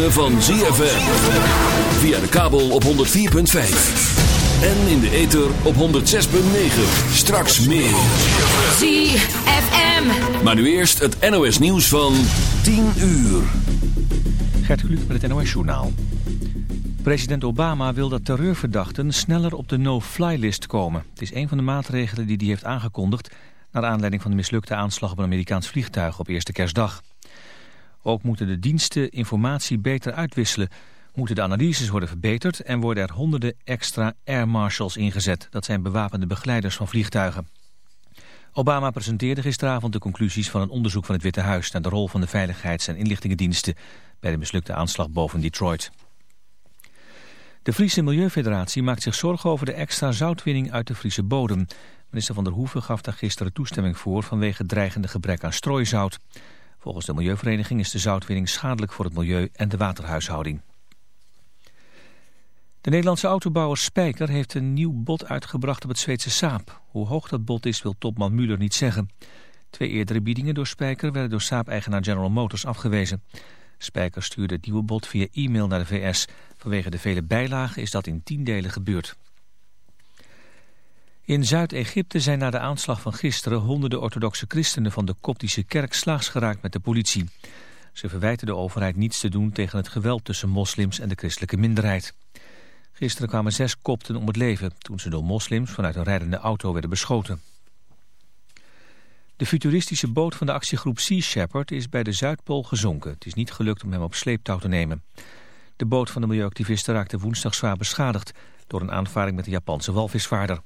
ritme van ZFM. Via de kabel op 104.5. En in de ether op 106.9. Straks meer. ZFM. Maar nu eerst het NOS nieuws van 10 uur. Gert Kluk met het NOS journaal. President Obama wil dat terreurverdachten sneller op de no-fly-list komen. Het is een van de maatregelen die hij heeft aangekondigd... naar aanleiding van de mislukte aanslag op een Amerikaans vliegtuig op eerste kerstdag. Ook moeten de diensten informatie beter uitwisselen... moeten de analyses worden verbeterd... en worden er honderden extra air marshals ingezet. Dat zijn bewapende begeleiders van vliegtuigen. Obama presenteerde gisteravond de conclusies van een onderzoek van het Witte Huis... naar de rol van de veiligheids- en inlichtingendiensten... bij de mislukte aanslag boven Detroit. De Friese Milieufederatie maakt zich zorgen over de extra zoutwinning uit de Friese bodem. Minister Van der Hoeven gaf daar gisteren toestemming voor vanwege dreigende gebrek aan strooizout. Volgens de Milieuvereniging is de zoutwinning schadelijk voor het milieu en de waterhuishouding. De Nederlandse autobouwer Spijker heeft een nieuw bod uitgebracht op het Zweedse Saab. Hoe hoog dat bod is wil topman Muller niet zeggen. Twee eerdere biedingen door Spijker werden door Saab-eigenaar General Motors afgewezen. Spijker stuurde het nieuwe bod via e-mail naar de VS. Vanwege de vele bijlagen is dat in tien delen gebeurd. In Zuid-Egypte zijn na de aanslag van gisteren honderden orthodoxe christenen van de koptische kerk slaags geraakt met de politie. Ze verwijten de overheid niets te doen tegen het geweld tussen moslims en de christelijke minderheid. Gisteren kwamen zes kopten om het leven toen ze door moslims vanuit een rijdende auto werden beschoten. De futuristische boot van de actiegroep Sea Shepherd is bij de Zuidpool gezonken. Het is niet gelukt om hem op sleeptouw te nemen. De boot van de milieuactivisten raakte woensdag zwaar beschadigd... door een aanvaring met de Japanse walvisvaarder.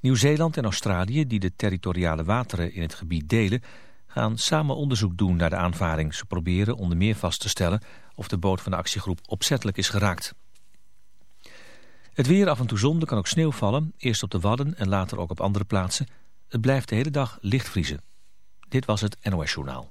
Nieuw-Zeeland en Australië, die de territoriale wateren in het gebied delen... gaan samen onderzoek doen naar de aanvaring. Ze proberen onder meer vast te stellen of de boot van de actiegroep opzettelijk is geraakt. Het weer af en toe zon, er kan ook sneeuw vallen. Eerst op de Wadden en later ook op andere plaatsen. Het blijft de hele dag licht vriezen. Dit was het NOS Journaal.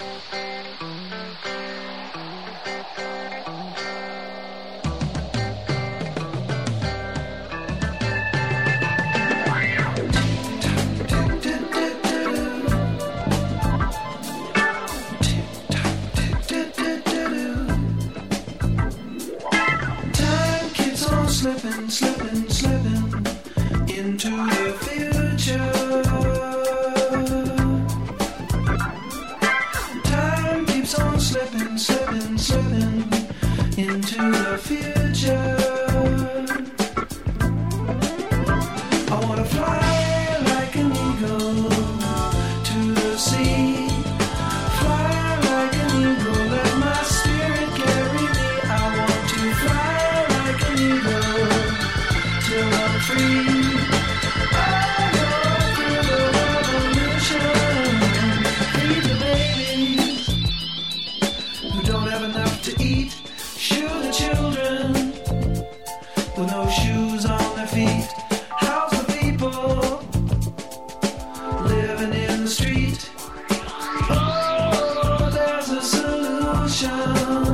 love.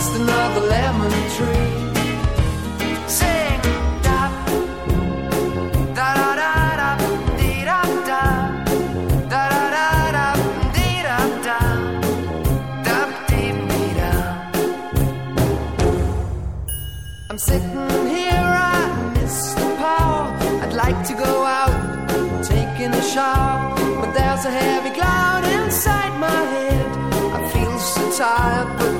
just another lemon tree. Sing da da da da da da da da da da da da da da da. I'm sitting here, I'd like to go out, taking a shower, but there's a heavy cloud.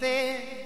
there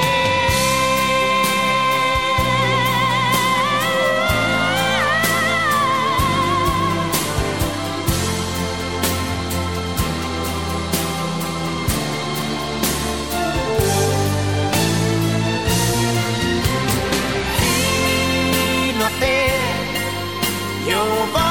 over.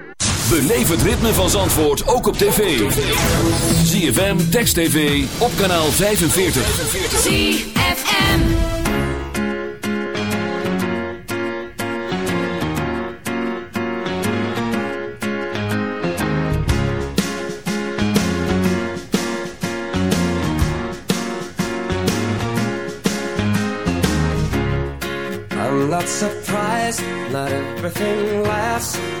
Beleef het ritme van Zandvoort ook op tv. ZFM, Text TV, op kanaal 45. ZFM. I'm not surprised, not everything lasts.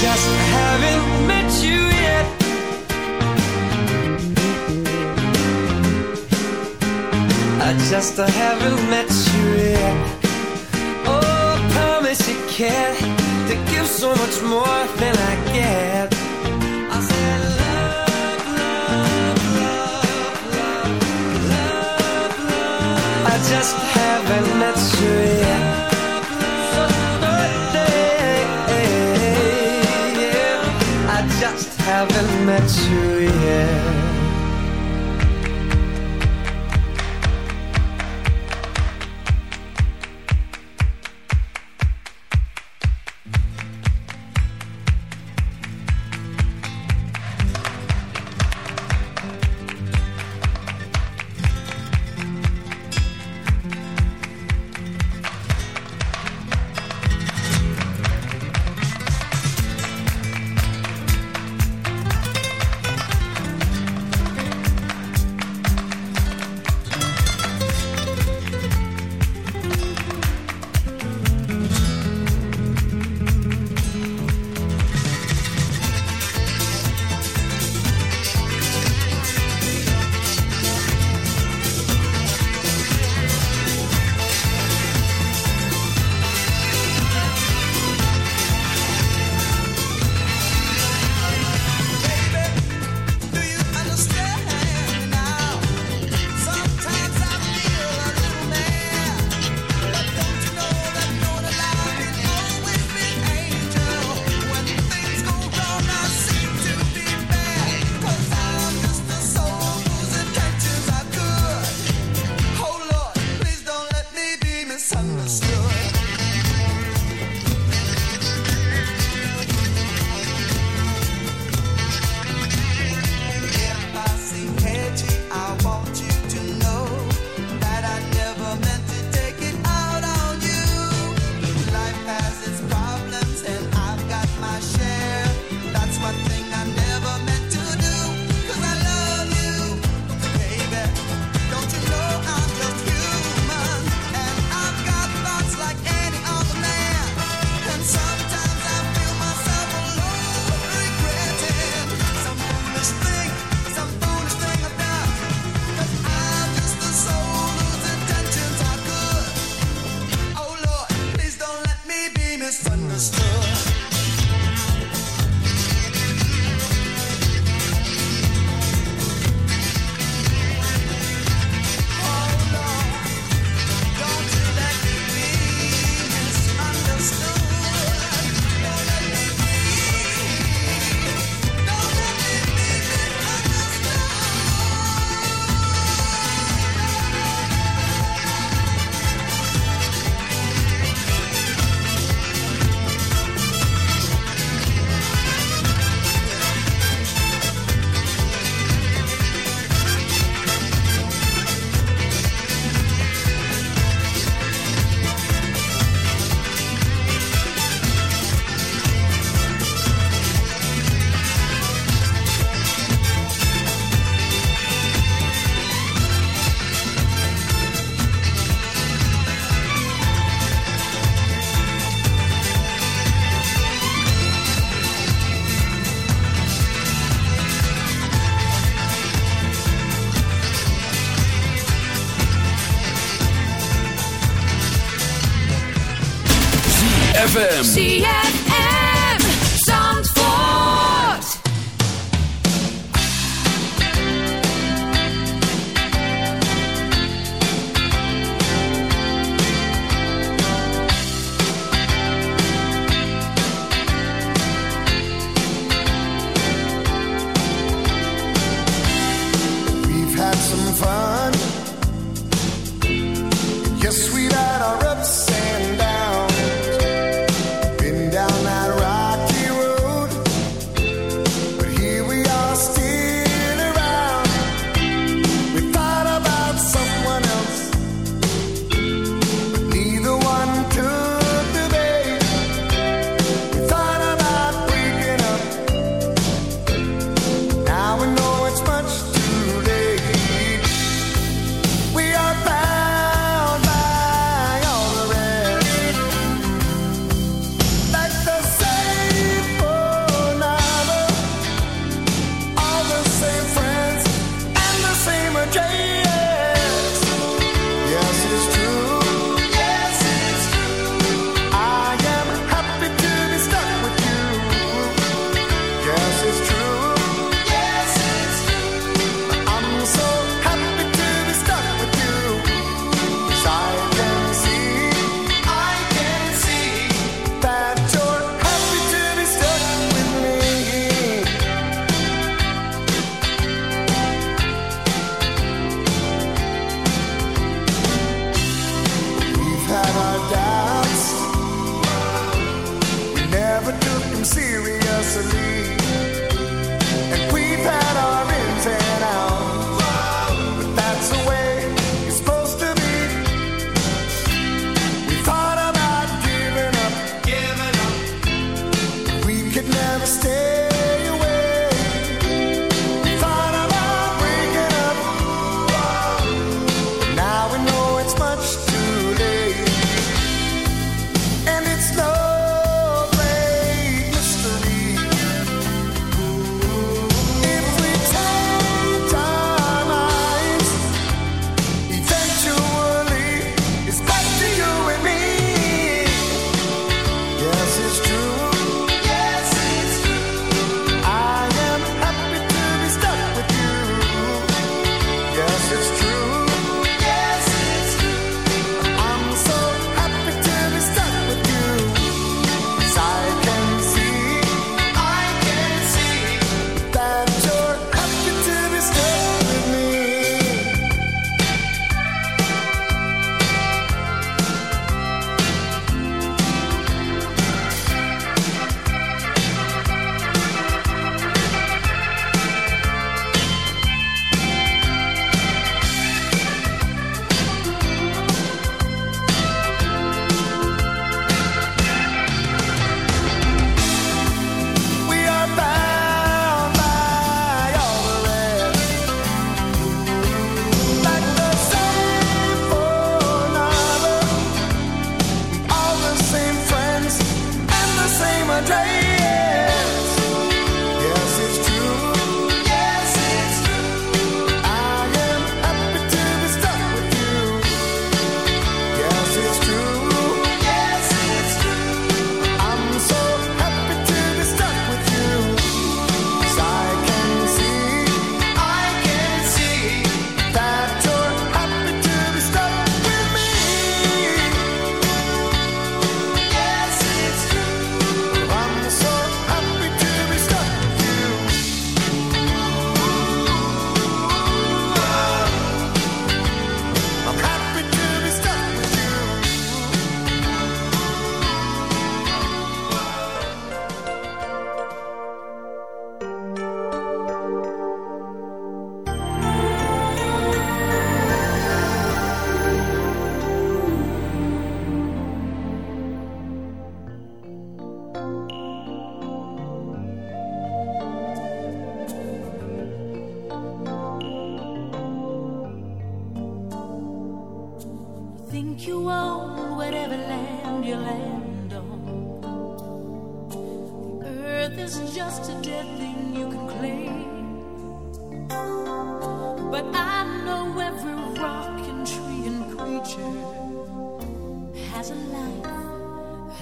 Just haven't met you yet. I just haven't met you yet. Oh, promise you can to give so much more than I get. I said love, love, love, love, love, love. I just haven't met met you, yeah. ZFM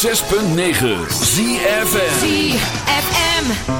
106.9 ZFM ZFM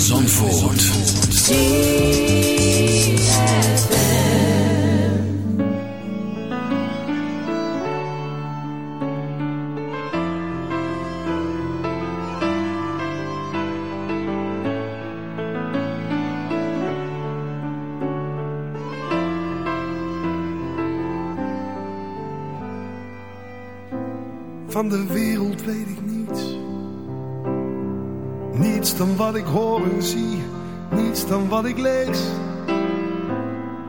Zandvoort. Dan wat ik lees.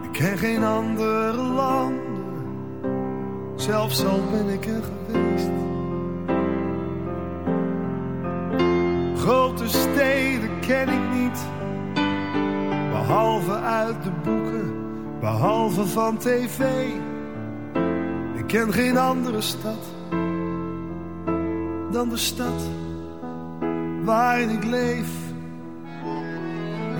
Ik ken geen andere landen, zelfs al ben ik er geweest. Grote steden ken ik niet, behalve uit de boeken, behalve van tv. Ik ken geen andere stad dan de stad waarin ik leef.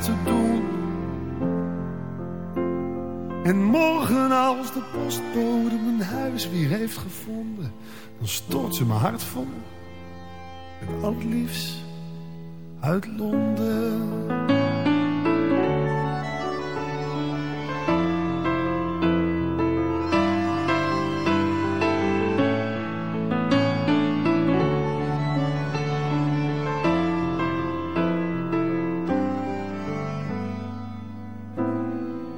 Te doen. En morgen als de postbode mijn huis weer heeft gevonden, dan stort ze mijn hart vol. Met al het liefst uit Londen.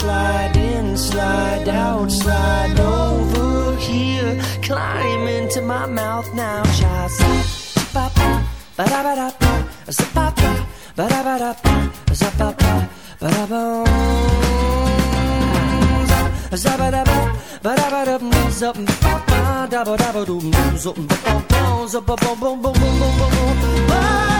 slide in, slide out, slide over here. Climb into my mouth now, child. Ba ba ba da ba da ba, ba ba ba da ba da ba, ba ba ba da ba. Zabba dabba, ba da ba da ba, zap ba ba dabba dabba doo, zap ba ba ba, zap ba ba ba ba ba ba ba.